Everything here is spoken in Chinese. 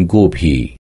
गुपी